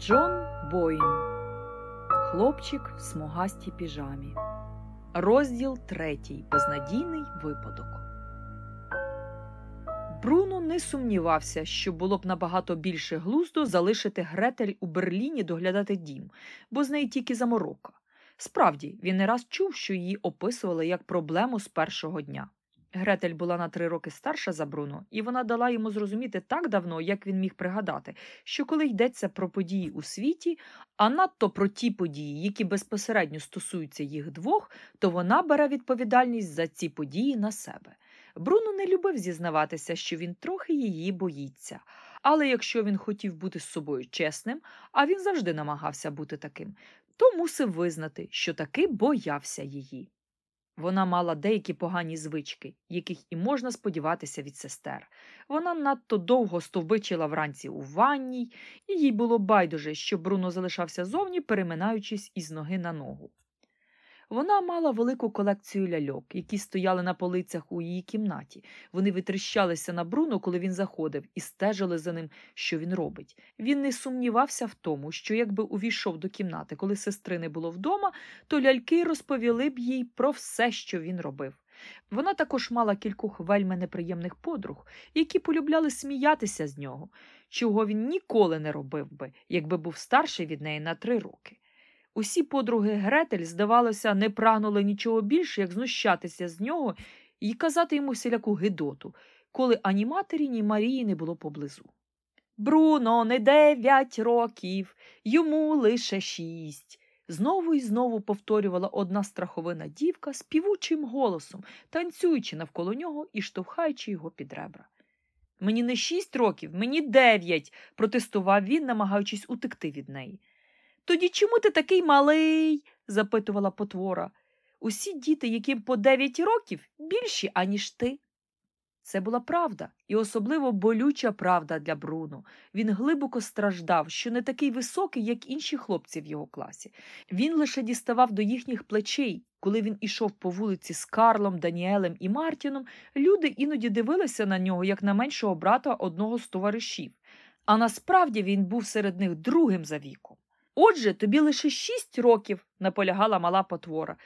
Джон Боїн Хлопчик в смугастій піжамі. Розділ третій. Безнадійний випадок. Бруно не сумнівався, що було б набагато більше глузду залишити Гретель у Берліні доглядати дім, бо з неї тільки заморока. Справді, він не раз чув, що її описували як проблему з першого дня. Гретель була на три роки старша за Бруно, і вона дала йому зрозуміти так давно, як він міг пригадати, що коли йдеться про події у світі, а надто про ті події, які безпосередньо стосуються їх двох, то вона бере відповідальність за ці події на себе. Бруно не любив зізнаватися, що він трохи її боїться. Але якщо він хотів бути з собою чесним, а він завжди намагався бути таким, то мусив визнати, що таки боявся її. Вона мала деякі погані звички, яких і можна сподіватися від сестер. Вона надто довго стовбичила вранці у ванній, і їй було байдуже, що Бруно залишався зовні, переминаючись із ноги на ногу. Вона мала велику колекцію ляльок, які стояли на полицях у її кімнаті. Вони витріщалися на Бруно, коли він заходив, і стежили за ним, що він робить. Він не сумнівався в тому, що якби увійшов до кімнати, коли сестри не було вдома, то ляльки розповіли б їй про все, що він робив. Вона також мала кількох вельми неприємних подруг, які полюбляли сміятися з нього, чого він ніколи не робив би, якби був старший від неї на три роки. Усі подруги Гретель, здавалося, не прагнули нічого більше, як знущатися з нього і казати йому всіляку гидоту, коли ані матері, ні Марії не було поблизу. Бруно, не дев'ять років, йому лише шість. Знову і знову повторювала одна страховина дівка співучим голосом, танцюючи навколо нього і штовхаючи його під ребра. Мені не шість років, мені дев'ять, протестував він, намагаючись утекти від неї. Тоді чому ти такий малий? запитувала потвора. Усі діти, яким по дев'ять років, більші, аніж ти. Це була правда, і особливо болюча правда для Бруно. Він глибоко страждав, що не такий високий, як інші хлопці в його класі. Він лише діставав до їхніх плечей. Коли він ішов по вулиці з Карлом, Даніелем і Мартіном, люди іноді дивилися на нього, як на меншого брата одного з товаришів. А насправді він був серед них другим за віком. Отже, тобі лише шість років, наполягала мала потвора,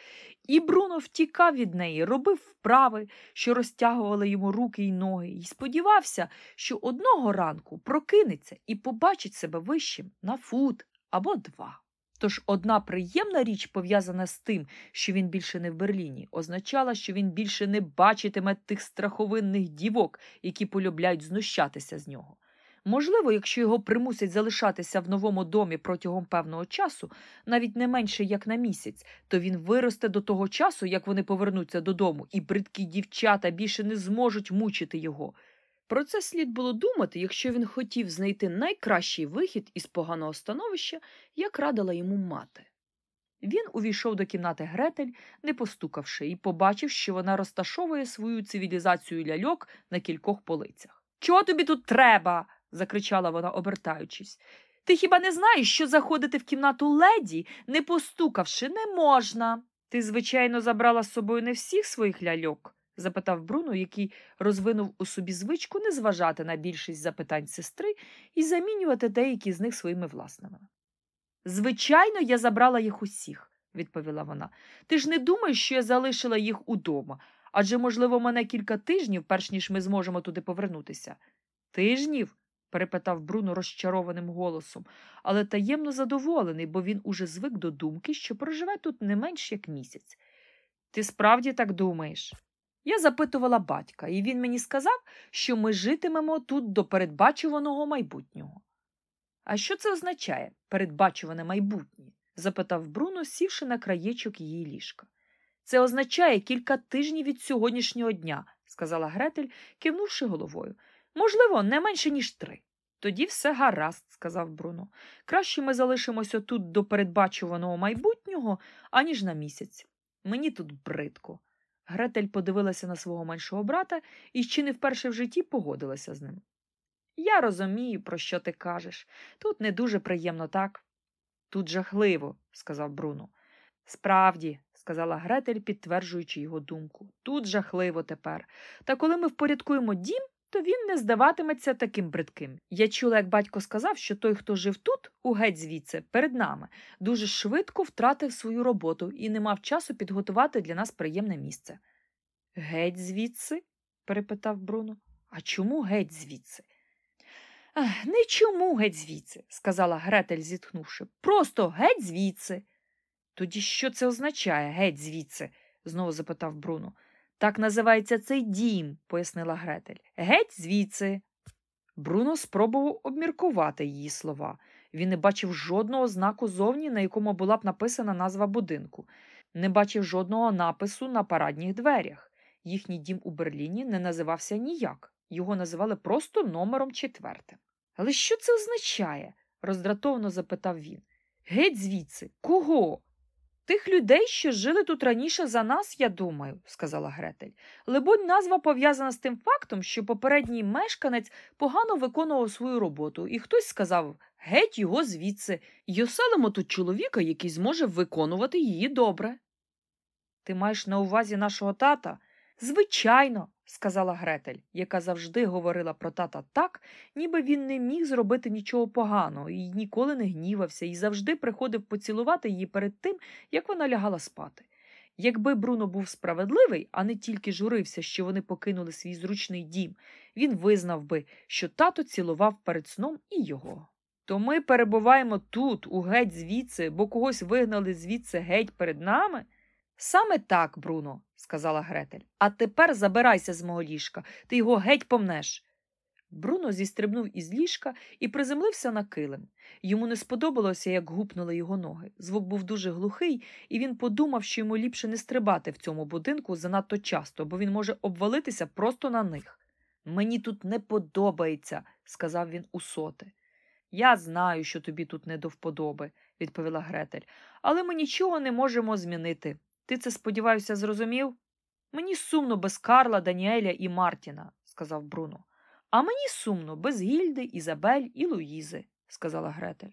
і Бруно втікав від неї, робив вправи, що розтягували йому руки й ноги, і сподівався, що одного ранку прокинеться і побачить себе вищим на фут або два. Тож одна приємна річ, пов'язана з тим, що він більше не в Берліні, означала, що він більше не бачитиме тих страховинних дівок, які полюбляють знущатися з нього. Можливо, якщо його примусять залишатися в новому домі протягом певного часу, навіть не менше як на місяць, то він виросте до того часу, як вони повернуться додому, і бридкі дівчата більше не зможуть мучити його. Про це слід було думати, якщо він хотів знайти найкращий вихід із поганого становища, як радила йому мати. Він увійшов до кімнати Гретель, не постукавши, і побачив, що вона розташовує свою цивілізацію ляльок на кількох полицях. Чого тобі тут треба? Закричала вона, обертаючись. Ти хіба не знаєш, що заходити в кімнату леді, не постукавши, не можна? Ти, звичайно, забрала з собою не всіх своїх ляльок? запитав Бруно, який розвинув у собі звичку не зважати на більшість запитань сестри і замінювати деякі з них своїми власними. Звичайно, я забрала їх усіх, відповіла вона. Ти ж не думаєш, що я залишила їх удома, адже, можливо, мене кілька тижнів, перш ніж ми зможемо туди повернутися. Тижнів? Перепитав Бруно розчарованим голосом, але таємно задоволений, бо він уже звик до думки, що проживе тут не менш як місяць. Ти справді так думаєш? Я запитувала батька, і він мені сказав, що ми житимемо тут до передбачуваного майбутнього. А що це означає передбачуване майбутнє? запитав Бруно, сівши на краєчок її ліжка. Це означає кілька тижнів від сьогоднішнього дня, сказала Гретель, кивнувши головою. Можливо, не менше, ніж три. Тоді все гаразд, сказав Бруно. Краще ми залишимося тут до передбачуваного майбутнього, аніж на місяць. Мені тут бридко. Гретель подивилася на свого меншого брата і чи не вперше в житті погодилася з ним. Я розумію, про що ти кажеш. Тут не дуже приємно, так? Тут жахливо, сказав Бруно. Справді, сказала Гретель, підтверджуючи його думку, тут жахливо тепер. Та коли ми впорядкуємо дім, то він не здаватиметься таким бридким. Я чула, як батько сказав, що той, хто жив тут, у геть звідси, перед нами, дуже швидко втратив свою роботу і не мав часу підготувати для нас приємне місце. Геть звідси? перепитав Бруно. А чому геть звідси? Не чому геть звідси, сказала Гретель, зітхнувши. Просто геть звідси. Тоді що це означає геть звідси? знову запитав Бруно. Так називається цей дім, пояснила Гретель. Геть звідси. Бруно спробував обміркувати її слова. Він не бачив жодного знаку зовні, на якому була б написана назва будинку, не бачив жодного напису на парадніх дверях. Їхній дім у Берліні не називався ніяк, його називали просто номером четвертим. Але що це означає? роздратовано запитав він. Геть звідси, кого? Тих людей, що жили тут раніше за нас, я думаю, сказала Гретель. Либонь, назва пов'язана з тим фактом, що попередній мешканець погано виконував свою роботу, і хтось сказав геть його звідси, й оселимо тут чоловіка, який зможе виконувати її добре. Ти маєш на увазі нашого тата? Звичайно, сказала Гретель, яка завжди говорила про тата так, ніби він не міг зробити нічого поганого і ніколи не гнівався, і завжди приходив поцілувати її перед тим, як вона лягала спати. Якби Бруно був справедливий, а не тільки журився, що вони покинули свій зручний дім, він визнав би, що тато цілував перед сном і його. То ми перебуваємо тут, у геть звідси, бо когось вигнали звідси геть перед нами. Саме так, Бруно, сказала Гретель. А тепер забирайся з мого ліжка, ти його геть помнеш. Бруно зістрибнув із ліжка і приземлився на килим. Йому не сподобалося, як гупнули його ноги. Звук був дуже глухий, і він подумав, що йому ліпше не стрибати в цьому будинку занадто часто, бо він може обвалитися просто на них. Мені тут не подобається, сказав він у соти. Я знаю, що тобі тут не до вподоби, відповіла Гретель, але ми нічого не можемо змінити. Ти це, сподіваюся, зрозумів? Мені сумно без Карла, Даніеля і Мартіна, сказав Бруно. А мені сумно без Гільди, Ізабель і Луїзи, сказала Гретель.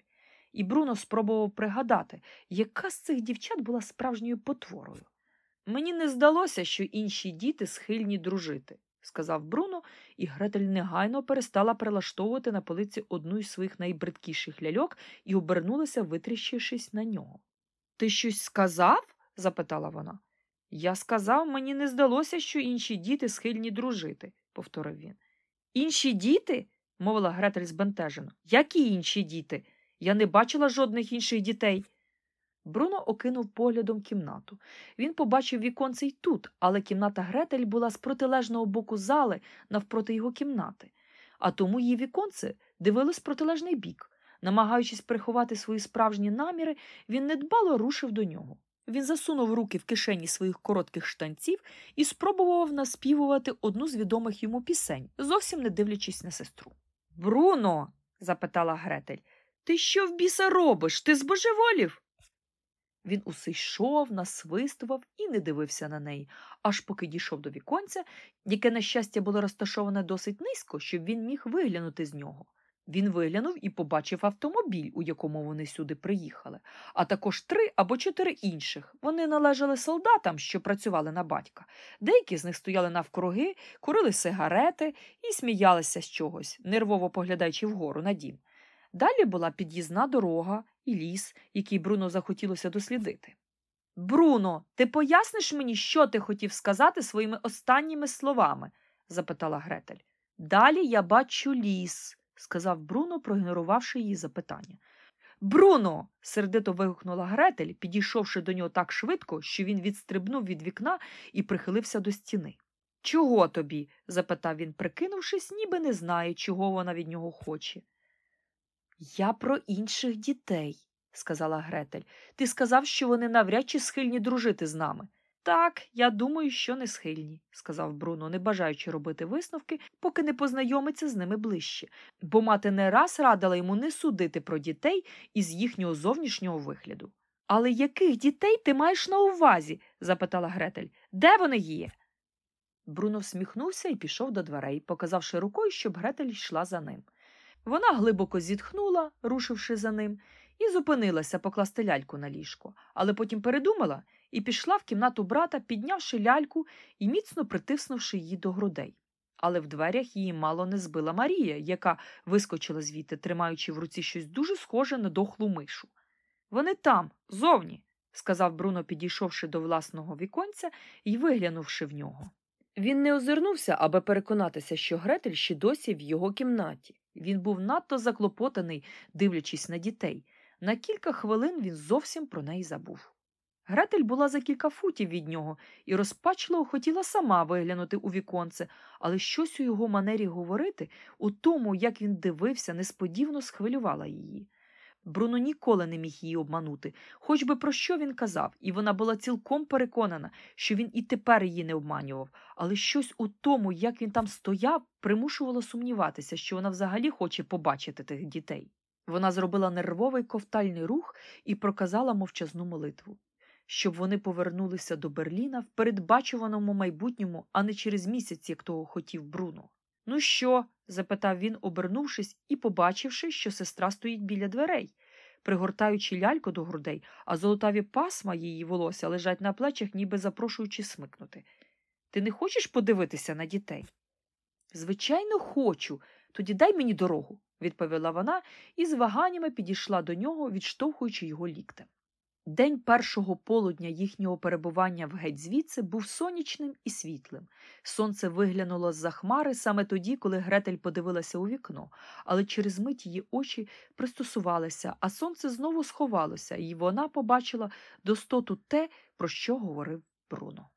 І Бруно спробував пригадати, яка з цих дівчат була справжньою потворою. Мені не здалося, що інші діти схильні дружити, сказав Бруно, і Гретель негайно перестала прилаштовувати на полиці одну із своїх найбридкіших ляльок і обернулася, витріщившись на нього. Ти щось сказав? Запитала вона. Я сказав, мені не здалося, що інші діти схильні дружити, повторив він. Інші діти? мовила Гретель збентежено. Які інші діти? Я не бачила жодних інших дітей. Бруно окинув поглядом кімнату. Він побачив віконце й тут, але кімната Гретель була з протилежного боку зали навпроти його кімнати, а тому її віконце дивилось протилежний бік. Намагаючись приховати свої справжні наміри, він недбало рушив до нього. Він засунув руки в кишені своїх коротких штанців і спробував наспівувати одну з відомих йому пісень, зовсім не дивлячись на сестру. Бруно, запитала Гретель, ти що в біса робиш? Ти збожеволів? Він усе йшов, насвистував і не дивився на неї, аж поки дійшов до віконця, яке, на щастя, було розташоване досить низько, щоб він міг виглянути з нього. Він виглянув і побачив автомобіль, у якому вони сюди приїхали, а також три або чотири інших. Вони належали солдатам, що працювали на батька. Деякі з них стояли навкруги, курили сигарети і сміялися з чогось, нервово поглядаючи вгору на дім. Далі була під'їзна дорога і ліс, який Бруно захотілося дослідити. Бруно, ти поясниш мені, що ти хотів сказати своїми останніми словами? запитала Гретель. Далі я бачу ліс сказав Бруно, проігнорувавши її запитання. Бруно. сердито вигукнула Гретель, підійшовши до нього так швидко, що він відстрибнув від вікна і прихилився до стіни. Чого тобі? запитав він, прикинувшись, ніби не знає, чого вона від нього хоче. Я про інших дітей, сказала Гретель. Ти сказав, що вони навряд чи схильні дружити з нами. Так, я думаю, що не схильні, сказав Бруно, не бажаючи робити висновки, поки не познайомиться з ними ближче, бо мати не раз радила йому не судити про дітей із їхнього зовнішнього вигляду. Але яких дітей ти маєш на увазі? запитала Гретель. Де вони є? Бруно всміхнувся і пішов до дверей, показавши рукою, щоб Гретель йшла за ним. Вона глибоко зітхнула, рушивши за ним, і зупинилася покласти ляльку на ліжко, але потім передумала і пішла в кімнату брата, піднявши ляльку і міцно притиснувши її до грудей. але в дверях її мало не збила Марія, яка вискочила звідти, тримаючи в руці щось дуже схоже на дохлу мишу. Вони там, зовні, сказав Бруно, підійшовши до власного віконця і виглянувши в нього. Він не озирнувся, аби переконатися, що Гретель ще досі в його кімнаті. Він був надто заклопотаний, дивлячись на дітей. На кілька хвилин він зовсім про неї забув. Гретель була за кілька футів від нього і розпачливо хотіла сама виглянути у віконце, але щось у його манері говорити, у тому, як він дивився, несподівано схвилювала її. Бруно ніколи не міг її обманути, хоч би про що він казав, і вона була цілком переконана, що він і тепер її не обманював, але щось у тому, як він там стояв, примушувало сумніватися, що вона взагалі хоче побачити тих дітей. Вона зробила нервовий ковтальний рух і проказала мовчазну молитву, щоб вони повернулися до Берліна в передбачуваному майбутньому, а не через місяць, як того хотів Бруно. Ну що? запитав він, обернувшись і побачивши, що сестра стоїть біля дверей, пригортаючи ляльку до грудей, а золотаві пасма її волосся лежать на плечах, ніби запрошуючи смикнути. Ти не хочеш подивитися на дітей? Звичайно, хочу. Тоді дай мені дорогу, відповіла вона і з ваганнями підійшла до нього, відштовхуючи його ліктем. День першого полудня їхнього перебування в геть звідси був сонячним і світлим. Сонце виглянуло з за хмари саме тоді, коли Гретель подивилася у вікно, але через мить її очі пристосувалися, а сонце знову сховалося, і вона побачила достоту те, про що говорив Бруно.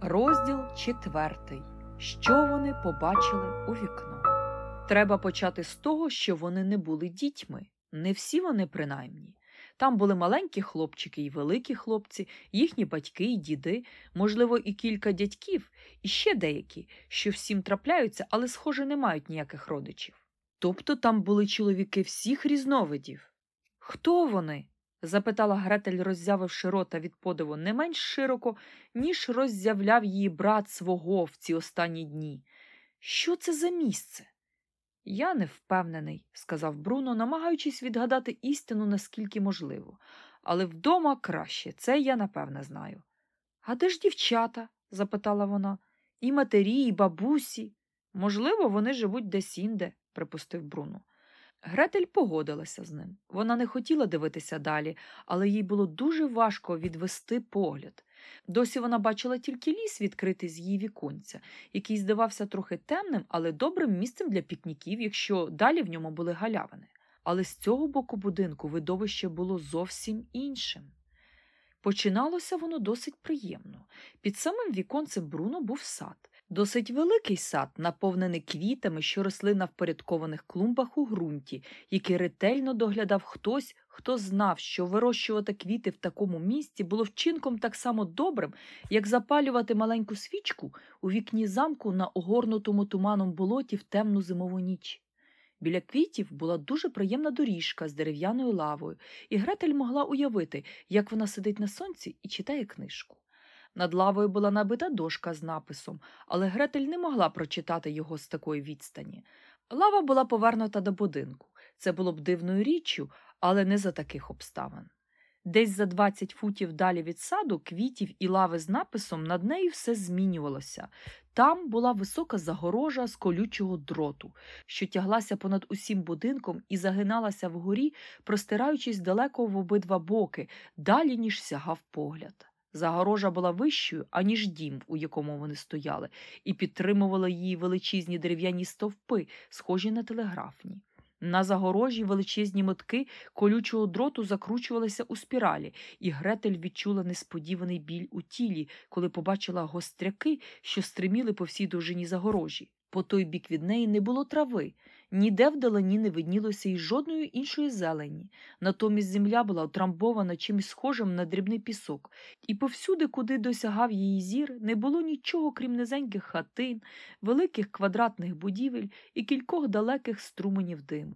Розділ четвертий. Що вони побачили у вікно? Треба почати з того, що вони не були дітьми. Не всі вони, принаймні. Там були маленькі хлопчики і великі хлопці, їхні батьки і діди, можливо, і кілька дядьків, і ще деякі, що всім трапляються, але, схоже, не мають ніяких родичів. Тобто там були чоловіки всіх різновидів. Хто вони? запитала Гретель, роззявивши рота від подиву не менш широко, ніж роззявляв її брат свого в ці останні дні. Що це за місце? Я не впевнений, сказав Бруно, намагаючись відгадати істину наскільки можливо. Але вдома краще, це я напевне знаю. А де ж дівчата? запитала вона. І матері, і бабусі. Можливо, вони живуть десь інде, припустив Бруно. Гретель погодилася з ним. Вона не хотіла дивитися далі, але їй було дуже важко відвести погляд. Досі вона бачила тільки ліс, відкритий з її віконця, який здавався трохи темним, але добрим місцем для пікніків, якщо далі в ньому були галявини. Але з цього боку будинку видовище було зовсім іншим. Починалося воно досить приємно. Під самим віконцем Бруно був сад. Досить великий сад, наповнений квітами, що росли на впорядкованих клумбах у ґрунті, який ретельно доглядав хтось, хто знав, що вирощувати квіти в такому місці було вчинком так само добрим, як запалювати маленьку свічку у вікні замку на огорнутому туманом болоті в темну зимову ніч. Біля квітів була дуже приємна доріжка з дерев'яною лавою, і Гретель могла уявити, як вона сидить на сонці і читає книжку. Над лавою була набита дошка з написом, але Гретель не могла прочитати його з такої відстані. Лава була повернута до будинку. Це було б дивною річчю, але не за таких обставин. Десь за 20 футів далі від саду квітів і лави з написом над нею все змінювалося. Там була висока загорожа з колючого дроту, що тяглася понад усім будинком і загиналася вгорі, простираючись далеко в обидва боки, далі ніж сягав погляд. Загорожа була вищою, аніж дім, у якому вони стояли, і підтримувала її величезні дерев'яні стовпи, схожі на телеграфні. На загорожі величезні мотки колючого дроту закручувалися у спіралі, і Гретель відчула несподіваний біль у тілі, коли побачила гостряки, що стриміли по всій довжині загорожі. По той бік від неї не було трави, ніде вдалині не виднілося й жодної іншої зелені. Натомість земля була отрамбована чимось схожим на дрібний пісок, і повсюди, куди досягав її зір, не було нічого, крім низеньких хатин, великих квадратних будівель і кількох далеких струменів диму.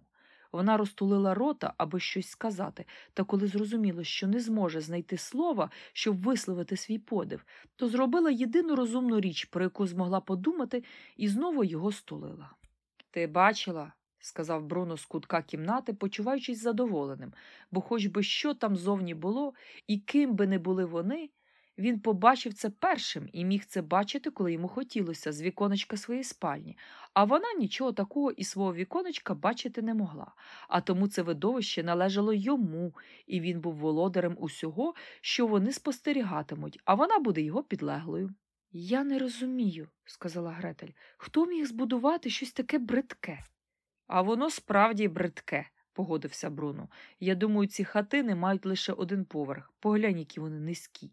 Вона розтулила рота, аби щось сказати, та коли зрозуміла, що не зможе знайти слова, щоб висловити свій подив, то зробила єдину розумну річ, про яку змогла подумати, і знову його стулила. Ти бачила, сказав Бруно з кутка кімнати, почуваючись задоволеним, бо хоч би що там зовні було, і ким би не були вони, Він побачив це першим і міг це бачити, коли йому хотілося, з віконечка своєї спальні, а вона нічого такого із свого віконечка бачити не могла, а тому це видовище належало йому, і він був володарем усього, що вони спостерігатимуть, а вона буде його підлеглою. Я не розумію, сказала Гретель, хто міг збудувати щось таке бридке? А воно справді бридке, погодився Бруно. Я думаю, ці хатини мають лише один поверх. Поглянь, які вони низькі.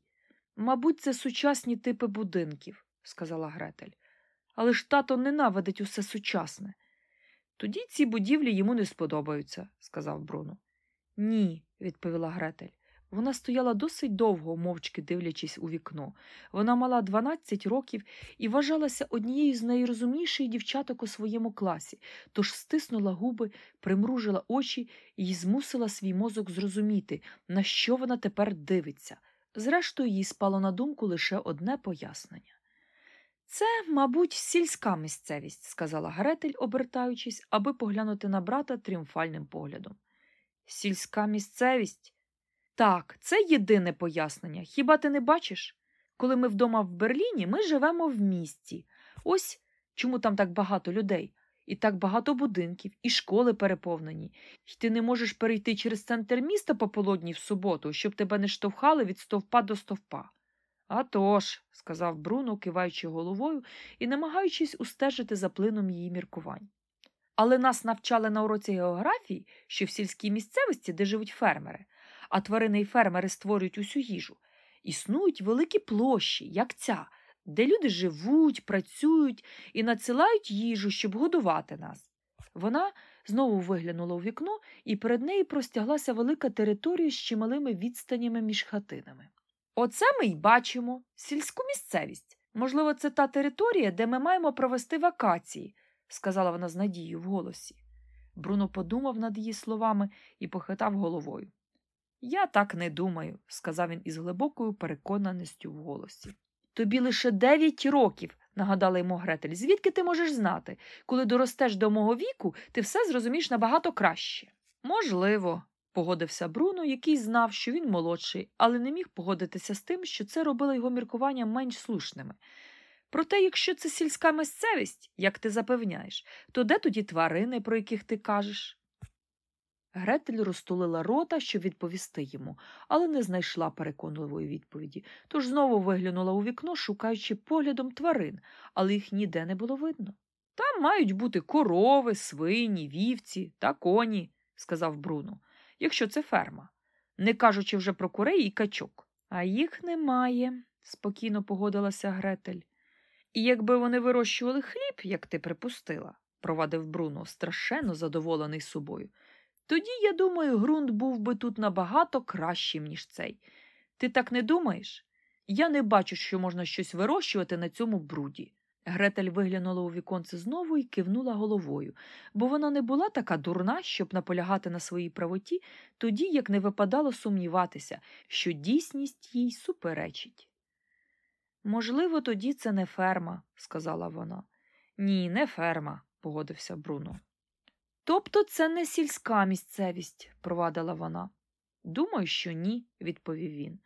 Мабуть, це сучасні типи будинків, сказала Гретель. Але ж тато ненавидить усе сучасне. Тоді ці будівлі йому не сподобаються, сказав Бруно. Ні, відповіла Гретель. Вона стояла досить довго, мовчки дивлячись у вікно. Вона мала 12 років і вважалася однією з найрозумніших дівчаток у своєму класі, тож стиснула губи, примружила очі і змусила свій мозок зрозуміти, на що вона тепер дивиться. Зрештою, їй спало на думку лише одне пояснення. Це, мабуть, сільська місцевість, сказала Гретель, обертаючись, аби поглянути на брата тріумфальним поглядом. Сільська місцевість? Так, це єдине пояснення. Хіба ти не бачиш? Коли ми вдома в Берліні, ми живемо в місті. Ось чому там так багато людей, і так багато будинків, і школи переповнені, І ти не можеш перейти через центр міста пополудні в суботу, щоб тебе не штовхали від стовпа до стовпа. «А тож», – сказав Бруно, киваючи головою і намагаючись устежити за плином її міркувань. Але нас навчали на уроці географії, що в сільській місцевості, де живуть фермери, а тварини й фермери створюють усю їжу, існують великі площі, як ця, де люди живуть, працюють і надсилають їжу, щоб годувати нас. Вона знову виглянула у вікно, і перед нею простяглася велика територія з чималими відстанями між хатинами. Оце ми й бачимо сільську місцевість. Можливо, це та територія, де ми маємо провести вакації, сказала вона з надією в голосі. Бруно подумав над її словами і похитав головою. Я так не думаю, сказав він із глибокою переконаністю в голосі. Тобі лише дев'ять років, нагадала йому Гретель. Звідки ти можеш знати? Коли доростеш до мого віку, ти все зрозумієш набагато краще. Можливо, погодився Бруно, який знав, що він молодший, але не міг погодитися з тим, що це робило його міркування менш слушними. Проте, якщо це сільська місцевість, як ти запевняєш, то де тоді тварини, про яких ти кажеш? Гретель розтулила рота, щоб відповісти йому, але не знайшла переконливої відповіді, тож знову виглянула у вікно, шукаючи поглядом тварин, але їх ніде не було видно. Там мають бути корови, свині, вівці та коні, сказав Бруно, якщо це ферма, не кажучи вже про курей і качок. А їх немає, спокійно погодилася Гретель. І якби вони вирощували хліб, як ти припустила, провадив Бруно, страшенно задоволений собою. Тоді, я думаю, ґрунт був би тут набагато кращим, ніж цей. Ти так не думаєш? Я не бачу, що можна щось вирощувати на цьому бруді. Гретель виглянула у віконце знову і кивнула головою, бо вона не була така дурна, щоб наполягати на своїй правоті, тоді як не випадало сумніватися, що дійсність їй суперечить. Можливо, тоді це не ферма, сказала вона. Ні, не ферма, погодився Бруно. Тобто це не сільська місцевість, провадила вона. Думаю, що ні, відповів він.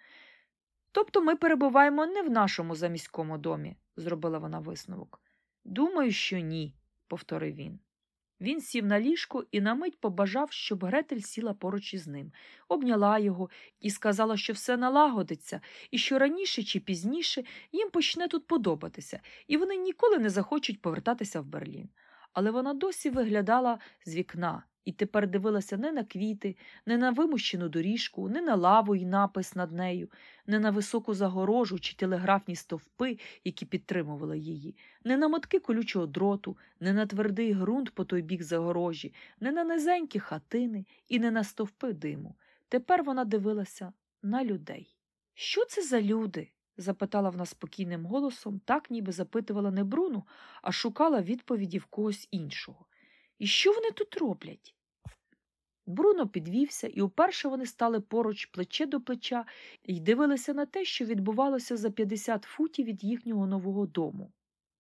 Тобто ми перебуваємо не в нашому заміському домі, зробила вона висновок. Думаю, що ні, повторив він. Він сів на ліжко і на мить побажав, щоб Гретель сіла поруч із ним, обняла його і сказала, що все налагодиться, і що раніше чи пізніше їм почне тут подобатися, і вони ніколи не захочуть повертатися в Берлін але вона досі виглядала з вікна і тепер дивилася не на квіти, не на вимущену доріжку, не на лаву й напис над нею, не на високу загорожу чи телеграфні стовпи, які підтримували її, не на мотки колючого дроту, не на твердий ґрунт по той бік загорожі, не на низенькі хатини і не на стовпи диму. Тепер вона дивилася на людей. Що це за люди? Запитала вона спокійним голосом, так ніби запитувала не Бруну, а шукала відповіді в когось іншого. І що вони тут роблять? Бруно підвівся, і уперше вони стали поруч плече до плеча і дивилися на те, що відбувалося за 50 футів від їхнього нового дому.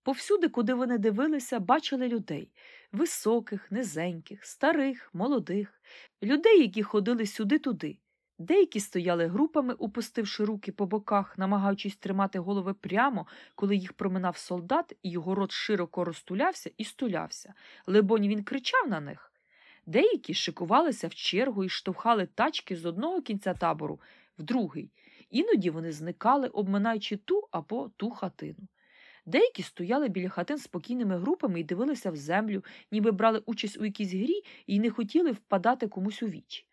Повсюди, куди вони дивилися, бачили людей високих, низеньких, старих, молодих, людей, які ходили сюди-туди, Деякі стояли групами, упустивши руки по боках, намагаючись тримати голови прямо, коли їх проминав солдат, і його рот широко розтулявся і стулявся. Либонь він кричав на них. Деякі шикувалися в чергу і штовхали тачки з одного кінця табору в другий. Іноді вони зникали, обминаючи ту або ту хатину. Деякі стояли біля хатин спокійними групами і дивилися в землю, ніби брали участь у якійсь грі і не хотіли впадати комусь у вічі.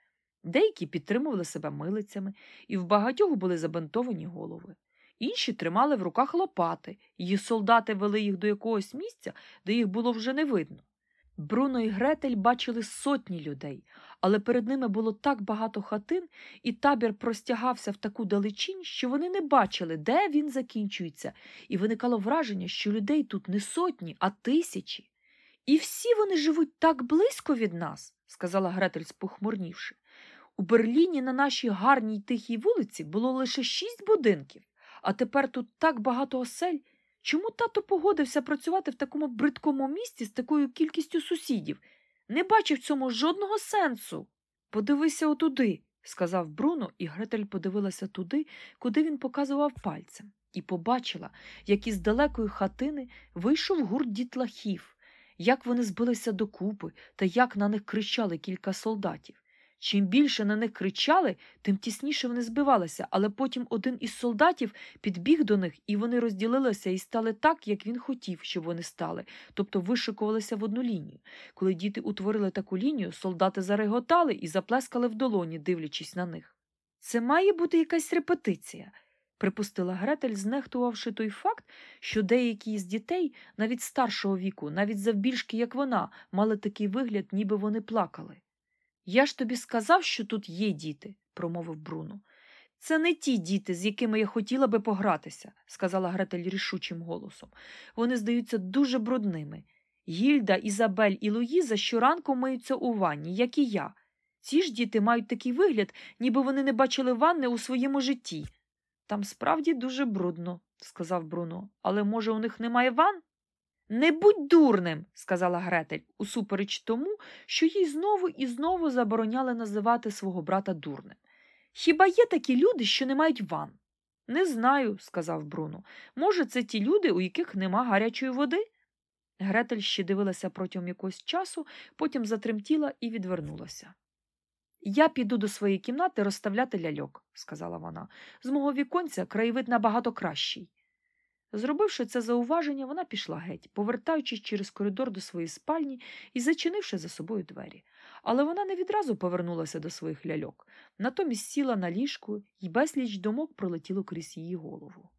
Деякі підтримували себе милицями, і в багатьох були забинтовані голови. Інші тримали в руках лопати, її солдати вели їх до якогось місця, де їх було вже не видно. Бруно і Гретель бачили сотні людей, але перед ними було так багато хатин, і табір простягався в таку далечінь, що вони не бачили, де він закінчується, і виникало враження, що людей тут не сотні, а тисячі. І всі вони живуть так близько від нас, сказала Гретель, спохмурнівши. У Берліні на нашій гарній тихій вулиці було лише шість будинків, а тепер тут так багато осель. Чому тато погодився працювати в такому бридкому місці з такою кількістю сусідів? Не бачив в цьому жодного сенсу. Подивися отуди, сказав Бруно, і Гретель подивилася туди, куди він показував пальцем, і побачила, як із далекої хатини вийшов гурт дітлахів, як вони збилися докупи та як на них кричали кілька солдатів. Чим більше на них кричали, тим тісніше вони збивалися, але потім один із солдатів підбіг до них, і вони розділилися і стали так, як він хотів, щоб вони стали, тобто вишикувалися в одну лінію. Коли діти утворили таку лінію, солдати зареготали і заплескали в долоні, дивлячись на них. Це має бути якась репетиція. Припустила Гретель, знехтувавши той факт, що деякі з дітей, навіть старшого віку, навіть завбільшки, як вона, мали такий вигляд, ніби вони плакали. Я ж тобі сказав, що тут є діти, промовив Бруно. Це не ті діти, з якими я хотіла би погратися, сказала Гретель рішучим голосом. Вони здаються дуже брудними. Гільда, Ізабель і Луїза щоранку миються у ванні, як і я. Ці ж діти мають такий вигляд, ніби вони не бачили ванни у своєму житті. Там справді дуже брудно, сказав Бруно, але, може, у них немає ван? Не будь дурним, сказала Гретель, усупереч тому, що їй знову і знову забороняли називати свого брата дурним. Хіба є такі люди, що не мають ван? Не знаю, сказав Бруно. Може, це ті люди, у яких нема гарячої води? Гретель ще дивилася протягом якогось часу, потім затремтіла і відвернулася. Я піду до своєї кімнати розставляти ляльок, сказала вона. З мого віконця краєвид набагато кращий. Зробивши це зауваження, вона пішла геть, повертаючись через коридор до своєї спальні і зачинивши за собою двері. Але вона не відразу повернулася до своїх ляльок, натомість сіла на ліжку і безліч думок пролетіло крізь її голову.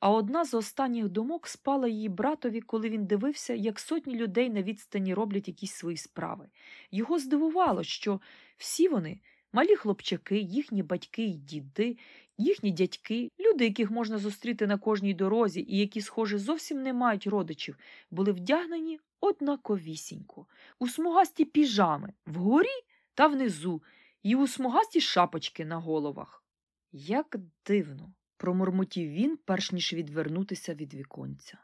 А одна з останніх думок спала її братові, коли він дивився, як сотні людей на відстані роблять якісь свої справи. Його здивувало, що всі вони малі хлопчаки, їхні батьки й діди, їхні дядьки, люди, яких можна зустріти на кожній дорозі і які, схоже, зовсім не мають родичів, були вдягнені однаковісінько, у смугасті піжами вгорі та внизу, і у смугасті шапочки на головах. Як дивно, промурмотів він, перш ніж відвернутися від віконця.